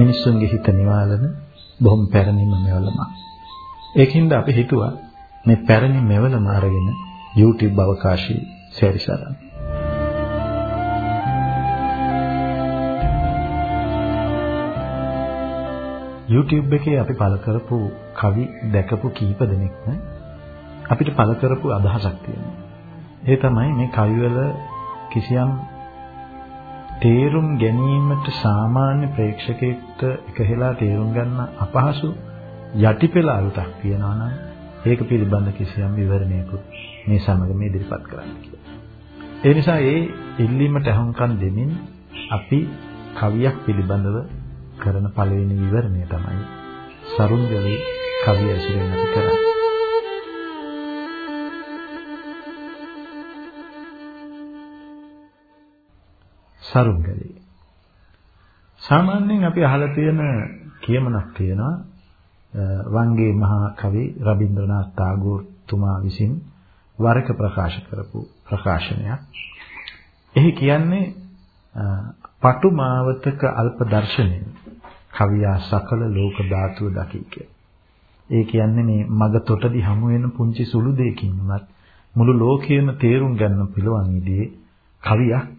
මිනිස්සුන්ගේ හිත නිවාලන බොහොම පැරණිම මෙවලමක්. ඒකින්ද අපි හිතුවා මේ පැරණි මෙවලම අරගෙන YouTube අවකාශී සැරිසරන්න. YouTube එකේ අපි පළ කරපු කවි දැකපු කීප දෙනෙක්ම අපිට පළ කරපු අදහසක් තියෙනවා. ඒ තමයි මේ කවිවල කිසියම් තේරුම් ගැනීමට සාමාන්‍ය ප්‍රේක්ෂකයෙක්ට එකහෙලා තේරුම් ගන්න අපහසු යටිපෙළ අරුතක් තියනවා නම් ඒක පිළිබඳ කිසියම් විවරණයකුත් මේ සමග මේ ඉදිරිපත් කරන්න කියලා. ඒ නිසා ඒ ඉල්ලීමට අහුම්කම් දෙමින් අපි කවියක් පිළිබඳව කරන පළවෙනි විවරණය තමයි සරුංගලේ කවිය ඇසුරෙන් අපි කරන්නේ. සරුංගලේ සාමාන්‍යයෙන් අපි අහලා තියෙන කියමනක් තියෙනවා වංගේ මහා කවි රබින්ද්‍රනාත් tagore තුමා විසින් වරක ප්‍රකාශ කරපු ප්‍රකාශනයක්. එහි කියන්නේ පටු මාවතක අල්ප දර්ශනය කවියා සකල ලෝක ධාතුව දකි ඒ කියන්නේ මේ මග තොටදි හමු වෙන පුංචි සුළු දෙයකින් උනත් මුළු ලෝකයේම තේරුම් ගන්න පුළුවන් ඉදී කවියක්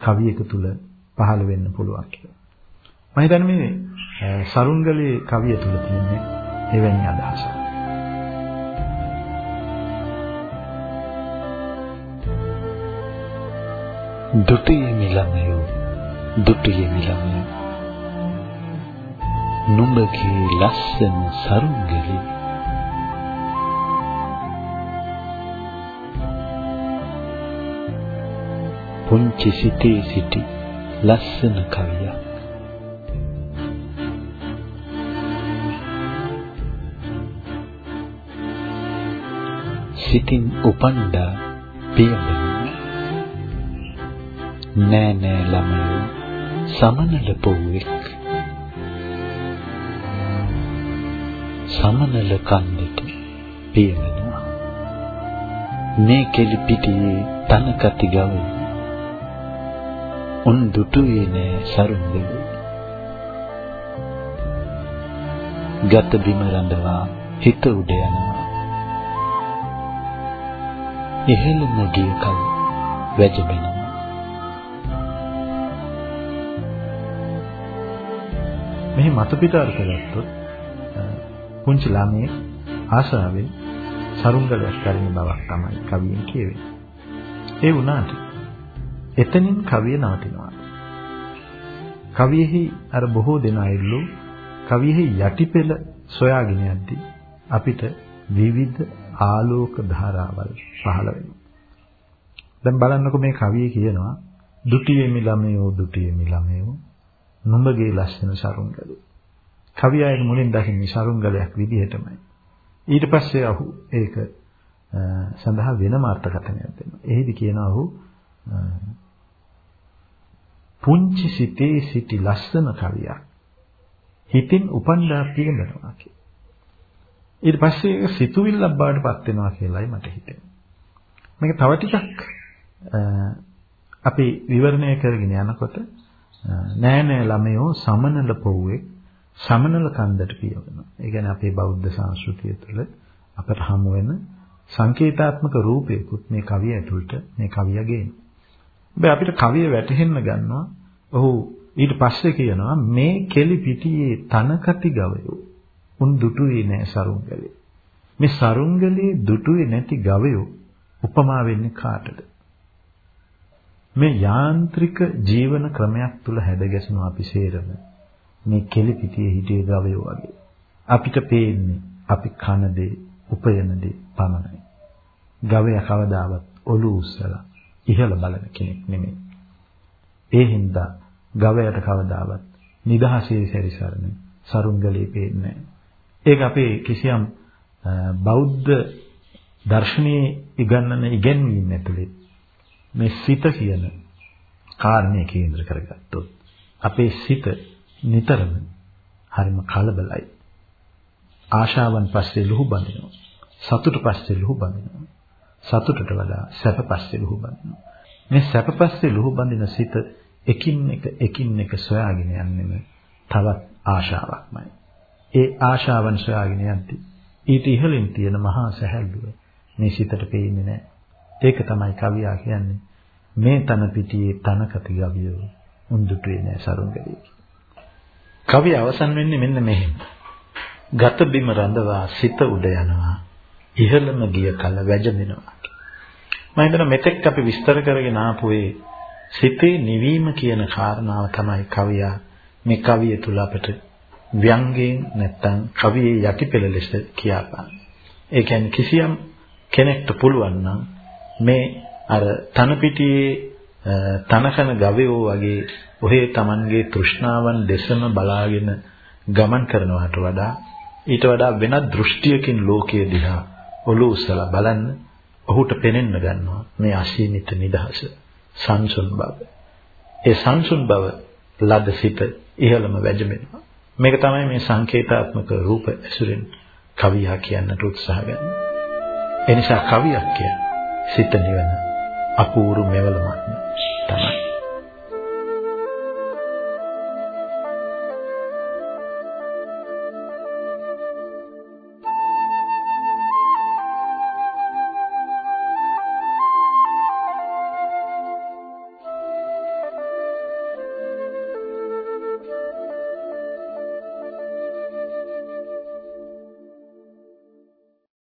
කවියක තුල පහළ වෙන්න පුළුවන් කියලා. මම හිතන්නේ මේ සරුංගලේ කවිය තුල තියෙන එවැනි අදහසක්. දුටියේ මිලමයෝ දුටියේ මිලමයෝ නුඹගේ ලස්සන සරුංගලේ පුංචි සිටේ සිටි ලස්සන කවියක්. සිතින් උපන්ඩා පියඹන නෑ නෑ ළමයෝ සමනල පොව්වෙක්. සමනල කන්දට පියවෙනවා මේ කෙලි පිටියේ තනකති ගවයි උන් දුටුවේ නෑ සරුංගලේ ගත බිම රඳවා හිත උඩ යනවා ඉහළම ගිය කල වැජබෙනවා. මෙහි මත පිට අර්ථ ගත්තොත් පුංචි ළමයේ ආශාවෙන් සරුංගලයක් කරින බවක් තමයි කවියෙන් කියවෙන්නේ. ඒ වුණාට එතනින් කවිය නවතිනවා. කවියෙහි අර බොහෝ දෙනා ඉල්ලු කවියෙහි යටිපෙළ සොයාගෙන යද්දී අපිට විවිධ ආලෝක ධාරාවල් පහළ වෙනවා. දැන් බලන්නකො මේ කවියේ කියනවා දුටියේ මිලමයෝ දුටියේ මිලමයෝ නුඹගේ ලස්සන සරුංගලේ. කවියාගේ මුලින් දකින්නේ සරුංගලයක් විදිහටමයි. ඊට පස්සේ අහු ඒක සඳහා වෙනම අර්ථකථනයක් දෙනවා. එහිදි කියනවා ඔහු පුංචි සිතේ සිටි ලස්සන කවියක්. හිතින් උපන්දා පිළිඳනවා කියලා. ඊට පස්සේ ඒක සිතුවිල්ලක් බවට පත් වෙනවා කියලායි මට හිතෙන්නේ. මේක තව ටිකක් අපි විවරණය කරගෙන යනකොට නෑ නෑ ළමයෝ සමනල පොව්වේ සමනල කන්දට පියවනවා. ඒ කියන්නේ අපේ බෞද්ධ සංස්කෘතිය තුළ අපට හමු වෙන සංකේතාත්මක රූපයකුත් මේ කවිය ඇතුළට මේ කවිය ගේන. හැබැයි අපිට කවිය වැටහෙන්න ගන්නවා. ඔහු ඊට පස්සේ කියනවා මේ කෙලි පිටියේ තනකති ගවයෝ උන් දුටුවේ නෑ සරුංගලේ. මේ සරුංගලේ දුටුවේ නැති ගවයෝ උපමා වෙන්නේ කාටද? මේ යාන්ත්‍රික ජීවන ක්‍රමයක් තුල හැදගැසෙන අපි සේරම මේ කෙලි පිටියේ හිටිය ගවයෝ වගේ. අපිට පේන්නේ අපි කන දේ, උපයන දේ පමණයි. ගවයා කවදාවත් ඔලු උස්සලා ඉහළ බලන කෙනෙක් නෙමෙයි. ඒ හින්දා ගවයාට කවදාවත් නිදහසේ සැරිසරන සරුංගලේ පේන්නේ නැහැ. ඒක අපේ කිසියම් බෞද්ධ දර්ශනයේ ඉගන්නන ඉගැන්වීම් ඇතුලේ මේ සිත කියන කාරණය කේන්ද්‍ර කරගත්තොත් අපේ සිත නිතරම හරිම කලබලයි. ආශාවන් පස්සේ ලුහු බඳිනවා. සතුට පස්සේ ලුහු බඳිනවා. සතුටට වඩා සැප පස්සේ ලුහු බඳිනවා. මේ සැප පස්සේ ලුහු බඳින සිත එකින් එක එකින් එක සොයාගෙන යන්නෙම තවත් ආශාවක්මයි. ඒ ආශාවන් සොයාගෙන යද්දී ඊට ඉහළින් තියෙන මහා සැහැල්ලුව මේ සිතට පේන්නේ නැහැ. ඒක තමයි කවියා කියන්නේ. මේ තන පිටියේ තනකති ගවියෝ උන්දුටුවේ නෑ සරුංගලී. කවිය අවසන් වෙන්නේ මෙන්න මෙහෙම. ගත බිම රඳවා සිත උඩ යනවා. ඉහළම ගිය කල වැජඹෙනවා. මම හිතනවා මෙතෙක් අපි විස්තර කරගෙන ආපු ඒ සිතේ නිවීම කියන කාරණාව තමයි කවියා මේ කවිය තුල අපිට ව්‍යංගයෙන් නැත්තම් කවියේ යටිපෙළ ලෙස කියාපාන්නේ. ඒ කියන්නේ කිසියම් කෙනෙක්ට පුළුවන් නම් මේ අර තන පිටියේ තනකන ගවයෝ වගේ ඔහේ Tamanගේ තෘෂ්ණාවන් දෙසම බලාගෙන ගමන් කරනවට වඩා ඊට වඩා වෙනත් දෘෂ්ටියකින් ලෝකයේ දිහා ඔලුව උස්සලා බලන්න ඔහුට පෙනෙන්න ගන්නවා මේ අසීමිත නිදහස සංසුන් බව. ඒ සංසුන් බව ලද සිට ඉහළම වැජඹෙනවා. මේක තමයි මේ සංකේතාත්මක රූප ඇසුරෙන් කවියා කියන්නට උත්සාහ ගන්නේ. එනිසා කවියක් කියන්නේ සිත නිවන අපූර්ව මෙවලමක්.